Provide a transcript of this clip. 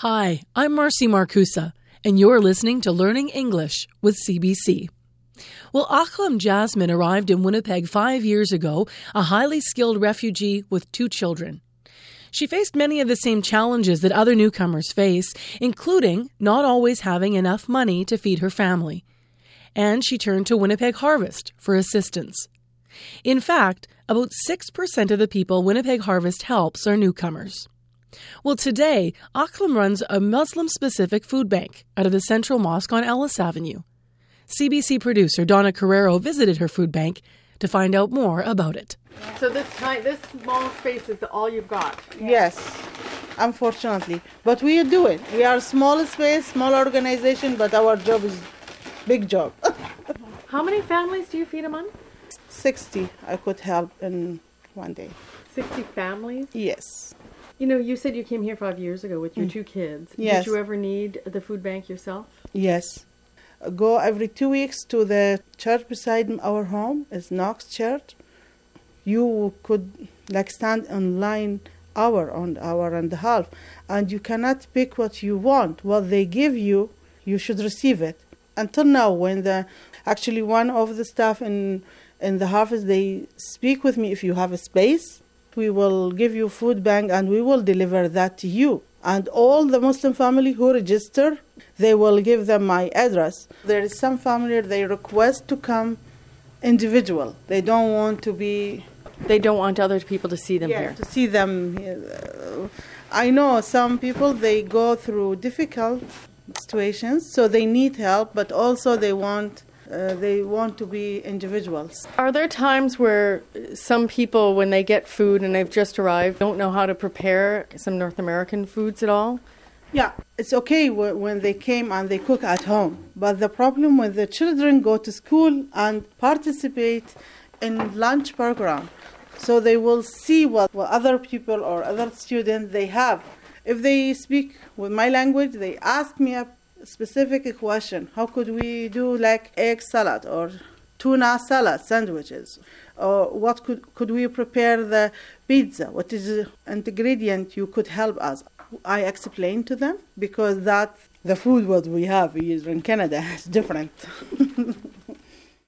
Hi, I'm Marcy Markusa, and you're listening to Learning English with CBC. Well, Aklam Jasmine arrived in Winnipeg five years ago, a highly skilled refugee with two children. She faced many of the same challenges that other newcomers face, including not always having enough money to feed her family. And she turned to Winnipeg Harvest for assistance. In fact, about 6% of the people Winnipeg Harvest helps are newcomers. Well, today, Aklam runs a Muslim specific food bank out of the Central Mosque on Ellice Avenue. CBC producer Donna Carreiro visited her food bank to find out more about it. So this time, this small space is all you've got. Yes, unfortunately. But we do it. We are small space, small organization, but our job is big job. How many families do you feed a month? 60 I could help in one day. 60 families? Yes. You know, you said you came here five years ago with your mm. two kids. Yes. Did you ever need the food bank yourself? Yes. Uh, go every two weeks to the church beside our home. It's Knox Church. You could like stand in line hour on hour and a half, and you cannot pick what you want. What they give you, you should receive it. Until now, when the actually one of the staff in in the harvest they speak with me if you have a space we will give you food bank and we will deliver that to you. And all the muslim family who register they will give them my address. There is some family they request to come individual. They don't want to be They don't want other people to see them yeah, here. to see them uh, i know some people they go through difficult situations so they need help but also they want uh, they want to be individuals Are there times where some people, when they get food and they've just arrived, don't know how to prepare some North American foods at all? Yeah, it's okay wh- when they came and they cook at home. But the problem when the children go to school and participate in lunch program, so they will see what, what other people or other students they have. If they speak with my language, they ask me a specific question. How could we do like egg salad or tuna salad sandwiches? Or what could could we prepare the pizza? What is the ingredient you could help us? I explain to them because that the food what we have here in Canada is different.